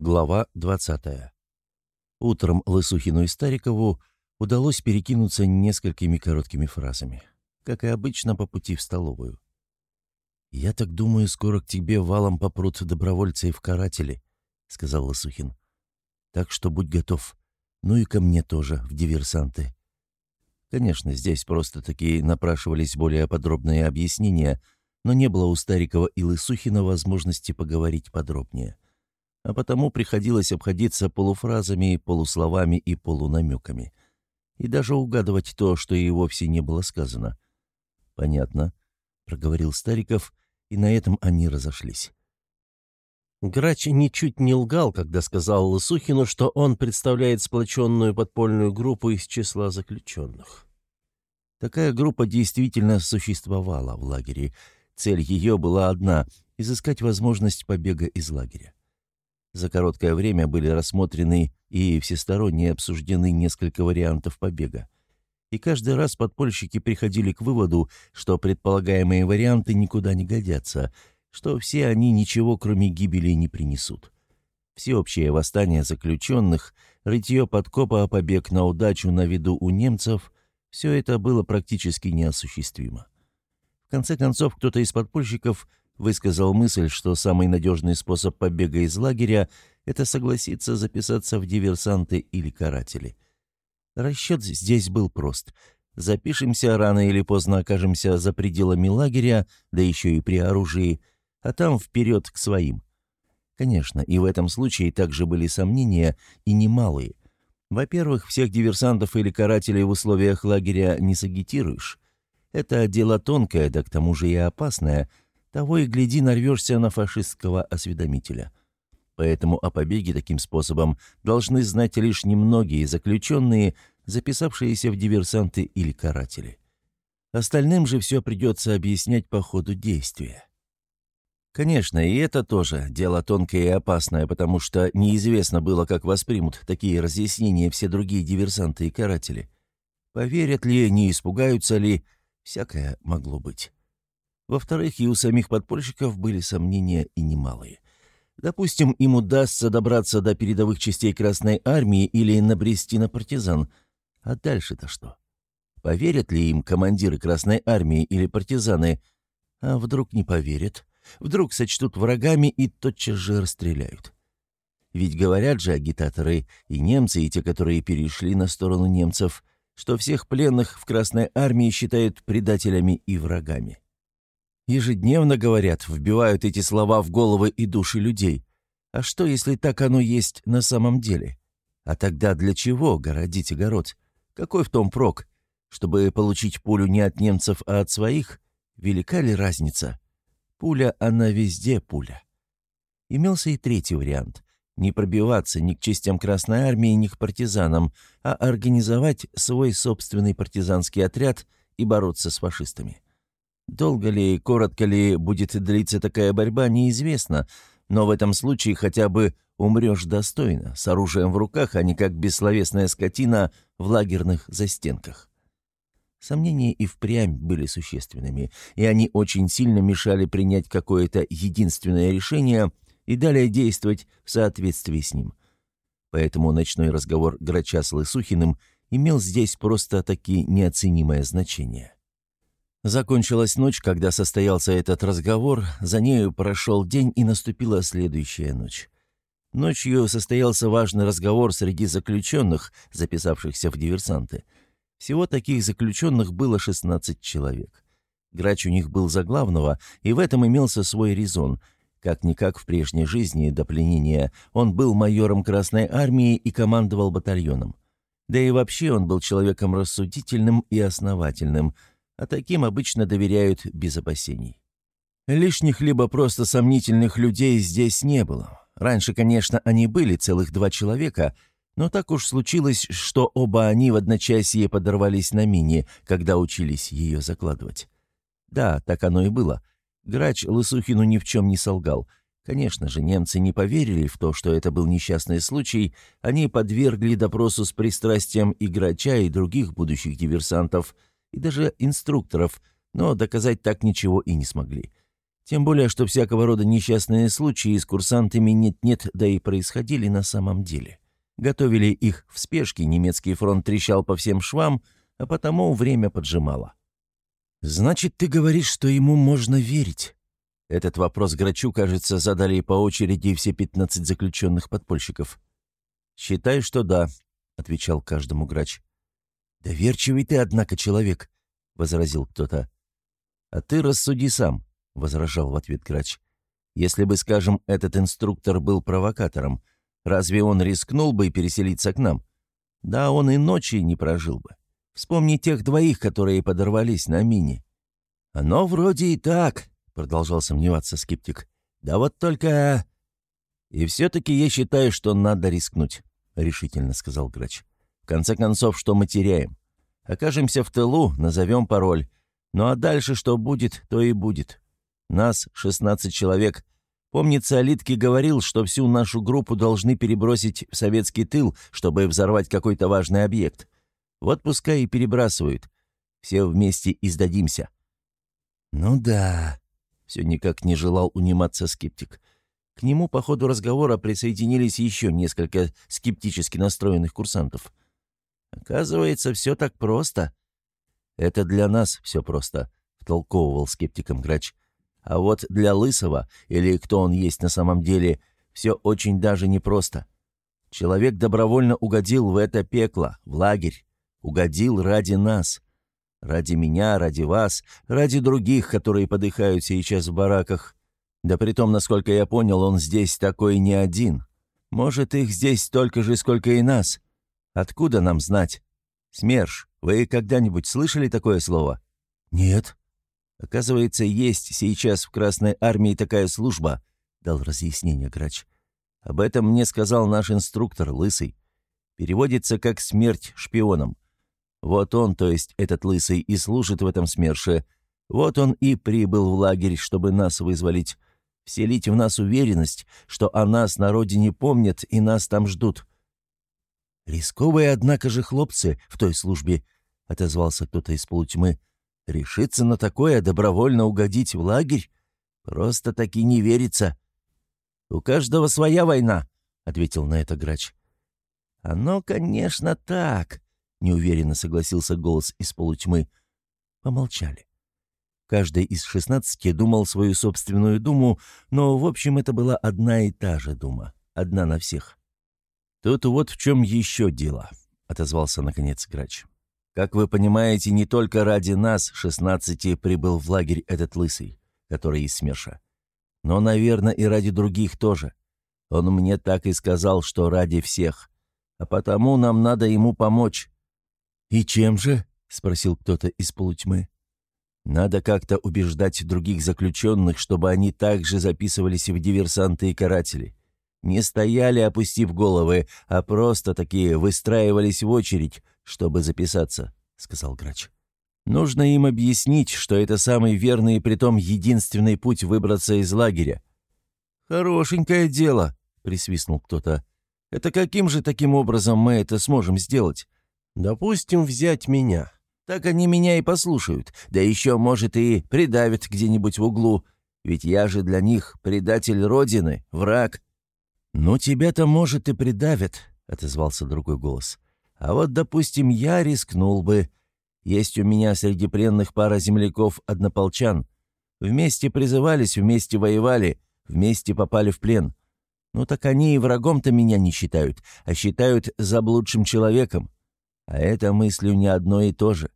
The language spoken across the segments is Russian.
Глава 20. Утром Лысухину и Старикову удалось перекинуться несколькими короткими фразами, как и обычно по пути в столовую. «Я так думаю, скоро к тебе валом попрут добровольцы и в каратели», — сказал Лысухин. «Так что будь готов. Ну и ко мне тоже, в диверсанты». Конечно, здесь просто-таки напрашивались более подробные объяснения, но не было у Старикова и Лысухина возможности поговорить подробнее — а потому приходилось обходиться полуфразами, полусловами и полунамеками. И даже угадывать то, что и вовсе не было сказано. «Понятно», — проговорил Стариков, и на этом они разошлись. Грач ничуть не лгал, когда сказал Лысухину, что он представляет сплоченную подпольную группу из числа заключенных. Такая группа действительно существовала в лагере. Цель ее была одна — изыскать возможность побега из лагеря. За короткое время были рассмотрены и всесторонне обсуждены несколько вариантов побега. И каждый раз подпольщики приходили к выводу, что предполагаемые варианты никуда не годятся, что все они ничего, кроме гибели, не принесут. Всеобщее восстание заключенных, рытье подкопа, побег на удачу на виду у немцев – все это было практически неосуществимо. В конце концов, кто-то из подпольщиков высказал мысль, что самый надежный способ побега из лагеря – это согласиться записаться в диверсанты или каратели. Расчет здесь был прост. Запишемся, рано или поздно окажемся за пределами лагеря, да еще и при оружии, а там вперед к своим. Конечно, и в этом случае также были сомнения, и немалые. Во-первых, всех диверсантов или карателей в условиях лагеря не сагитируешь. Это дело тонкое, да к тому же и опасное – того и гляди, нарвешься на фашистского осведомителя. Поэтому о побеге таким способом должны знать лишь немногие заключенные, записавшиеся в диверсанты или каратели. Остальным же все придется объяснять по ходу действия. Конечно, и это тоже дело тонкое и опасное, потому что неизвестно было, как воспримут такие разъяснения все другие диверсанты и каратели. Поверят ли, не испугаются ли, всякое могло быть. Во-вторых, и у самих подпольщиков были сомнения и немалые. Допустим, им удастся добраться до передовых частей Красной Армии или набрести на партизан. А дальше-то что? Поверят ли им командиры Красной Армии или партизаны? А вдруг не поверят? Вдруг сочтут врагами и тотчас же расстреляют? Ведь говорят же агитаторы, и немцы, и те, которые перешли на сторону немцев, что всех пленных в Красной Армии считают предателями и врагами. Ежедневно, говорят, вбивают эти слова в головы и души людей. А что, если так оно есть на самом деле? А тогда для чего городить огород? Какой в том прок? Чтобы получить пулю не от немцев, а от своих? Велика ли разница? Пуля, она везде пуля. Имелся и третий вариант. Не пробиваться ни к частям Красной Армии, ни к партизанам, а организовать свой собственный партизанский отряд и бороться с фашистами. Долго ли и коротко ли будет длиться такая борьба, неизвестно, но в этом случае хотя бы умрешь достойно, с оружием в руках, а не как бессловесная скотина в лагерных застенках. Сомнения и впрямь были существенными, и они очень сильно мешали принять какое-то единственное решение и далее действовать в соответствии с ним. Поэтому ночной разговор Грача с Лысухиным имел здесь просто-таки неоценимое значение. Закончилась ночь, когда состоялся этот разговор, за нею прошел день и наступила следующая ночь. Ночью состоялся важный разговор среди заключенных, записавшихся в диверсанты. Всего таких заключенных было 16 человек. Грач у них был за главного, и в этом имелся свой резон. Как-никак в прежней жизни до пленения он был майором Красной Армии и командовал батальоном. Да и вообще он был человеком рассудительным и основательным – а таким обычно доверяют без опасений. Лишних либо просто сомнительных людей здесь не было. Раньше, конечно, они были целых два человека, но так уж случилось, что оба они в одночасье подорвались на мине, когда учились ее закладывать. Да, так оно и было. Грач Лысухину ни в чем не солгал. Конечно же, немцы не поверили в то, что это был несчастный случай, они подвергли допросу с пристрастием и Грача, и других будущих диверсантов – и даже инструкторов, но доказать так ничего и не смогли. Тем более, что всякого рода несчастные случаи с курсантами нет-нет, да и происходили на самом деле. Готовили их в спешке, немецкий фронт трещал по всем швам, а потому время поджимало. «Значит, ты говоришь, что ему можно верить?» Этот вопрос Грачу, кажется, задали по очереди все пятнадцать заключенных подпольщиков. «Считай, что да», — отвечал каждому Грач. «Доверчивый ты, однако, человек», — возразил кто-то. «А ты рассуди сам», — возражал в ответ Грач. «Если бы, скажем, этот инструктор был провокатором, разве он рискнул бы переселиться к нам? Да, он и ночи не прожил бы. Вспомни тех двоих, которые подорвались на мине». «Оно вроде и так», продолжал сомневаться скептик. «Да вот только...» «И все-таки я считаю, что надо рискнуть», — решительно сказал Грач. «В конце концов, что мы теряем? Окажемся в тылу, назовем пароль. Ну а дальше что будет, то и будет. Нас 16 человек. Помнится, Алитки говорил, что всю нашу группу должны перебросить в советский тыл, чтобы взорвать какой-то важный объект. Вот пускай и перебрасывают. Все вместе и сдадимся». «Ну да», все никак не желал униматься скептик. К нему по ходу разговора присоединились еще несколько скептически настроенных курсантов. «Оказывается, все так просто». «Это для нас все просто», — втолковывал скептиком Грач. «А вот для Лысого, или кто он есть на самом деле, все очень даже непросто. Человек добровольно угодил в это пекло, в лагерь. Угодил ради нас. Ради меня, ради вас, ради других, которые подыхают сейчас в бараках. Да при том, насколько я понял, он здесь такой не один. Может, их здесь столько же, сколько и нас. Откуда нам знать? СМЕРШ, вы когда-нибудь слышали такое слово? Нет. Оказывается, есть сейчас в Красной Армии такая служба, дал разъяснение Грач. Об этом мне сказал наш инструктор, Лысый. Переводится как «смерть шпионам». Вот он, то есть этот лысый, и служит в этом СМЕРШе. Вот он и прибыл в лагерь, чтобы нас вызволить. Вселить в нас уверенность, что о нас на родине помнят и нас там ждут. «Рисковые, однако же, хлопцы в той службе», — отозвался кто-то из полутьмы. «Решиться на такое, добровольно угодить в лагерь? Просто таки не верится». «У каждого своя война», — ответил на это грач. «Оно, конечно, так», — неуверенно согласился голос из полутьмы. Помолчали. Каждый из шестнадцати думал свою собственную думу, но, в общем, это была одна и та же дума, одна на всех. «Тут вот в чем еще дело», — отозвался наконец Грач. «Как вы понимаете, не только ради нас, шестнадцати, прибыл в лагерь этот лысый, который из СМЕРШа, но, наверное, и ради других тоже. Он мне так и сказал, что ради всех, а потому нам надо ему помочь». «И чем же?» — спросил кто-то из полутьмы. «Надо как-то убеждать других заключенных, чтобы они также записывались в диверсанты и каратели. Не стояли, опустив головы, а просто такие выстраивались в очередь, чтобы записаться», — сказал Грач. «Нужно им объяснить, что это самый верный и притом единственный путь выбраться из лагеря». «Хорошенькое дело», — присвистнул кто-то. «Это каким же таким образом мы это сможем сделать?» Допустим, взять меня. Так они меня и послушают, да еще, может, и придавят где-нибудь в углу, ведь я же для них предатель Родины, враг». «Ну, тебя-то, может, и придавят», — отозвался другой голос. «А вот, допустим, я рискнул бы. Есть у меня среди пленных пара земляков-однополчан. Вместе призывались, вместе воевали, вместе попали в плен. Ну так они и врагом-то меня не считают, а считают заблудшим человеком. А это мыслю не одно и то же.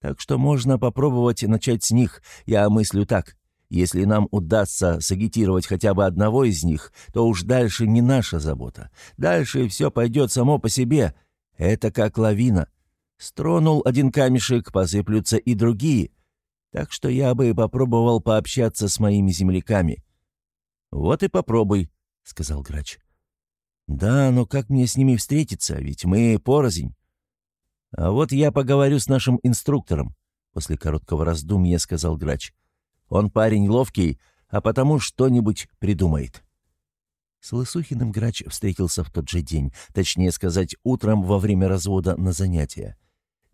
Так что можно попробовать начать с них. Я мыслю так. Если нам удастся сагитировать хотя бы одного из них, то уж дальше не наша забота. Дальше все пойдет само по себе. Это как лавина. Стронул один камешек, посыплются и другие. Так что я бы попробовал пообщаться с моими земляками. «Вот и попробуй», — сказал грач. «Да, но как мне с ними встретиться, ведь мы порознь. «А вот я поговорю с нашим инструктором», — после короткого раздумья сказал грач. «Он парень ловкий, а потому что-нибудь придумает». С Лысухиным грач встретился в тот же день, точнее сказать, утром во время развода на занятия.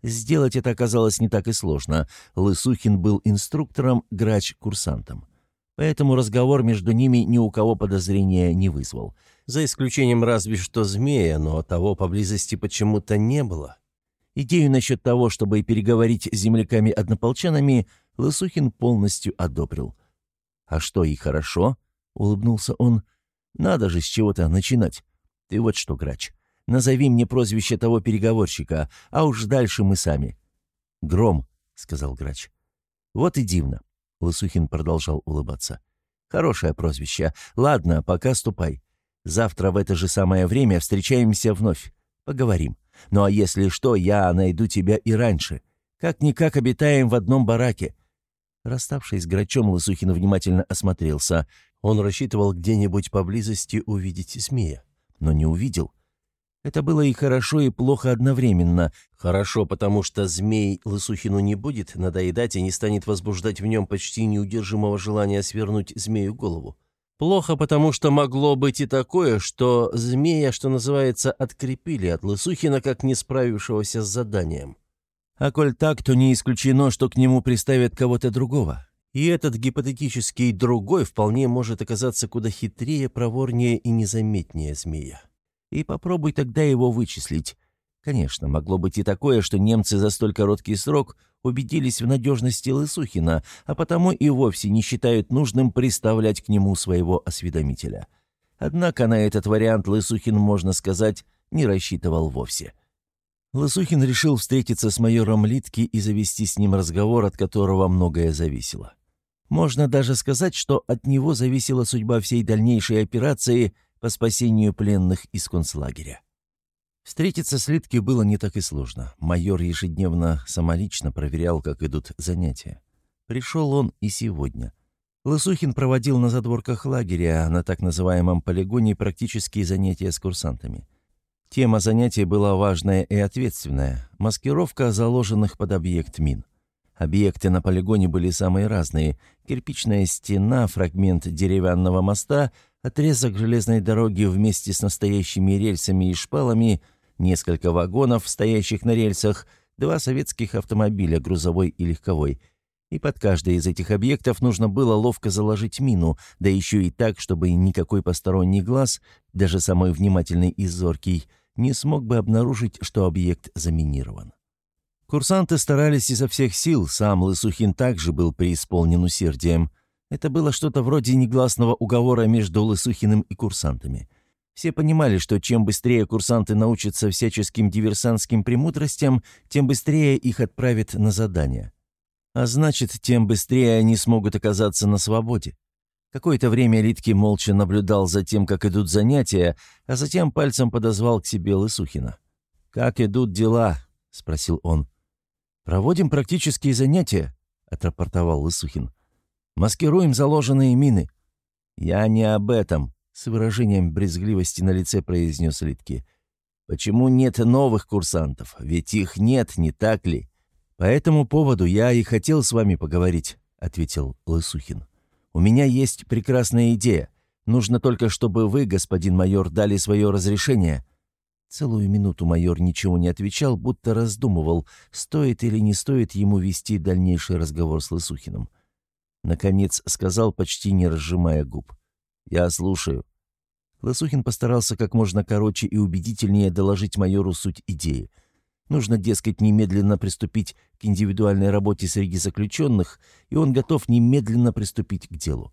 Сделать это оказалось не так и сложно. Лысухин был инструктором, грач — курсантом. Поэтому разговор между ними ни у кого подозрения не вызвал. За исключением разве что змея, но того поблизости почему-то не было. Идею насчет того, чтобы переговорить с земляками-однополчанами, Лысухин полностью одобрил. «А что, и хорошо?» — улыбнулся он. «Надо же с чего-то начинать. Ты вот что, Грач, назови мне прозвище того переговорщика, а уж дальше мы сами». «Гром», — сказал Грач. «Вот и дивно», — Лысухин продолжал улыбаться. «Хорошее прозвище. Ладно, пока ступай. Завтра в это же самое время встречаемся вновь. Поговорим. Ну а если что, я найду тебя и раньше. Как-никак обитаем в одном бараке». Расставшись с Грачом, Лысухин внимательно осмотрелся. Он рассчитывал где-нибудь поблизости увидеть змея, но не увидел. Это было и хорошо, и плохо одновременно. Хорошо, потому что змей Лысухину не будет надоедать и не станет возбуждать в нем почти неудержимого желания свернуть змею голову. Плохо, потому что могло быть и такое, что змея, что называется, открепили от Лысухина, как не справившегося с заданием. А коль так, то не исключено, что к нему приставят кого-то другого. И этот гипотетический другой вполне может оказаться куда хитрее, проворнее и незаметнее змея. И попробуй тогда его вычислить. Конечно, могло быть и такое, что немцы за столь короткий срок убедились в надежности Лысухина, а потому и вовсе не считают нужным приставлять к нему своего осведомителя. Однако на этот вариант Лысухин, можно сказать, не рассчитывал вовсе. Лысухин решил встретиться с майором Литки и завести с ним разговор, от которого многое зависело. Можно даже сказать, что от него зависела судьба всей дальнейшей операции по спасению пленных из концлагеря. Встретиться с Литки было не так и сложно. Майор ежедневно самолично проверял, как идут занятия. Пришел он и сегодня. Лысухин проводил на задворках лагеря, на так называемом полигоне, практические занятия с курсантами. Тема занятия была важная и ответственная – маскировка заложенных под объект мин. Объекты на полигоне были самые разные – кирпичная стена, фрагмент деревянного моста, отрезок железной дороги вместе с настоящими рельсами и шпалами – несколько вагонов, стоящих на рельсах, два советских автомобиля, грузовой и легковой. И под каждый из этих объектов нужно было ловко заложить мину, да еще и так, чтобы никакой посторонний глаз, даже самый внимательный и зоркий, не смог бы обнаружить, что объект заминирован. Курсанты старались изо всех сил, сам Лысухин также был преисполнен усердием. Это было что-то вроде негласного уговора между Лысухиным и курсантами – все понимали, что чем быстрее курсанты научатся всяческим диверсантским премудростям, тем быстрее их отправят на задание. А значит, тем быстрее они смогут оказаться на свободе. Какое-то время Литки молча наблюдал за тем, как идут занятия, а затем пальцем подозвал к себе Лысухина. «Как идут дела?» — спросил он. «Проводим практические занятия», — отрапортовал Лысухин. «Маскируем заложенные мины». «Я не об этом», с выражением брезгливости на лице произнес Литки. «Почему нет новых курсантов? Ведь их нет, не так ли?» «По этому поводу я и хотел с вами поговорить», — ответил Лысухин. «У меня есть прекрасная идея. Нужно только, чтобы вы, господин майор, дали свое разрешение». Целую минуту майор ничего не отвечал, будто раздумывал, стоит или не стоит ему вести дальнейший разговор с Лысухиным. Наконец сказал, почти не разжимая губ. «Я слушаю». Лосухин постарался как можно короче и убедительнее доложить майору суть идеи. Нужно, дескать, немедленно приступить к индивидуальной работе среди заключенных, и он готов немедленно приступить к делу.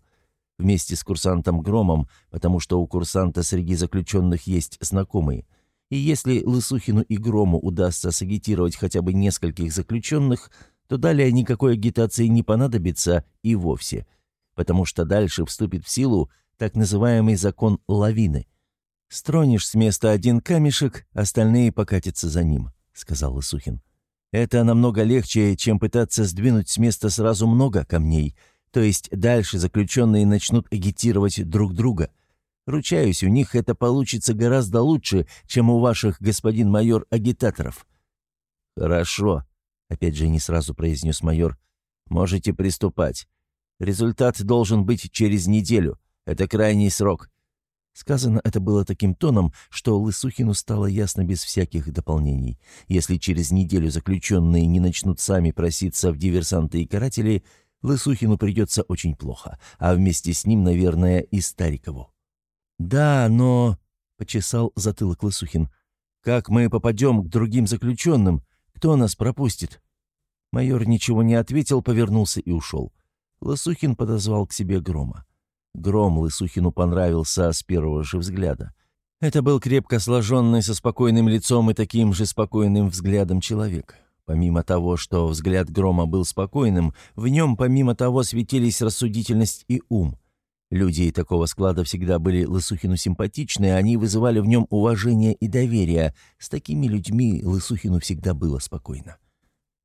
Вместе с курсантом Громом, потому что у курсанта среди заключенных есть знакомые. И если Лысухину и Грому удастся сагитировать хотя бы нескольких заключенных, то далее никакой агитации не понадобится и вовсе, потому что дальше вступит в силу так называемый закон лавины. «Стронешь с места один камешек, остальные покатятся за ним», — сказал Лысухин. «Это намного легче, чем пытаться сдвинуть с места сразу много камней, то есть дальше заключенные начнут агитировать друг друга. Ручаюсь, у них это получится гораздо лучше, чем у ваших, господин майор, агитаторов». «Хорошо», — опять же не сразу произнес майор. «Можете приступать. Результат должен быть через неделю. Это крайний срок». Сказано это было таким тоном, что Лысухину стало ясно без всяких дополнений. Если через неделю заключенные не начнут сами проситься в диверсанты и каратели, Лысухину придется очень плохо, а вместе с ним, наверное, и Старикову. «Да, но...» — почесал затылок Лысухин. «Как мы попадем к другим заключенным? Кто нас пропустит?» Майор ничего не ответил, повернулся и ушел. Лысухин подозвал к себе Грома. Гром Лысухину понравился с первого же взгляда. Это был крепко сложенный, со спокойным лицом и таким же спокойным взглядом человек. Помимо того, что взгляд Грома был спокойным, в нем, помимо того, светились рассудительность и ум. Людей такого склада всегда были Лысухину симпатичны, они вызывали в нем уважение и доверие. С такими людьми Лысухину всегда было спокойно.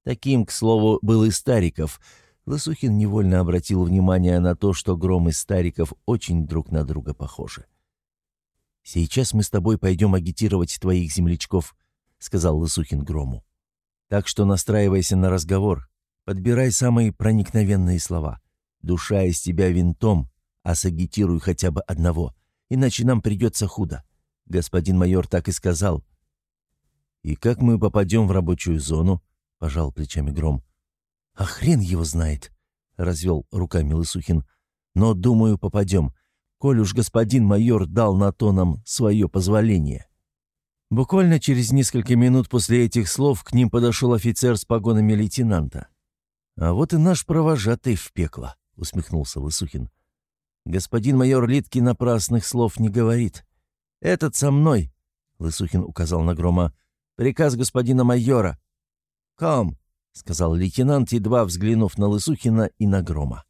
Таким, к слову, был и Стариков. Лысухин невольно обратил внимание на то, что Гром и Стариков очень друг на друга похожи. «Сейчас мы с тобой пойдем агитировать твоих землячков», — сказал Лысухин Грому. Так что настраивайся на разговор, подбирай самые проникновенные слова. Душа из тебя винтом, а сагитируй хотя бы одного, иначе нам придется худо. Господин майор так и сказал. «И как мы попадем в рабочую зону?» — пожал плечами Гром. «А хрен его знает», — развел руками Лысухин. «Но, думаю, попадем, коль уж господин майор дал на то нам свое позволение». Буквально через несколько минут после этих слов к ним подошел офицер с погонами лейтенанта. «А вот и наш провожатый в пекло», — усмехнулся Лысухин. «Господин майор Литки напрасных слов не говорит. Этот со мной», — Лысухин указал на Грома. «Приказ господина майора». «Ком», — сказал лейтенант, едва взглянув на Лысухина и на Грома.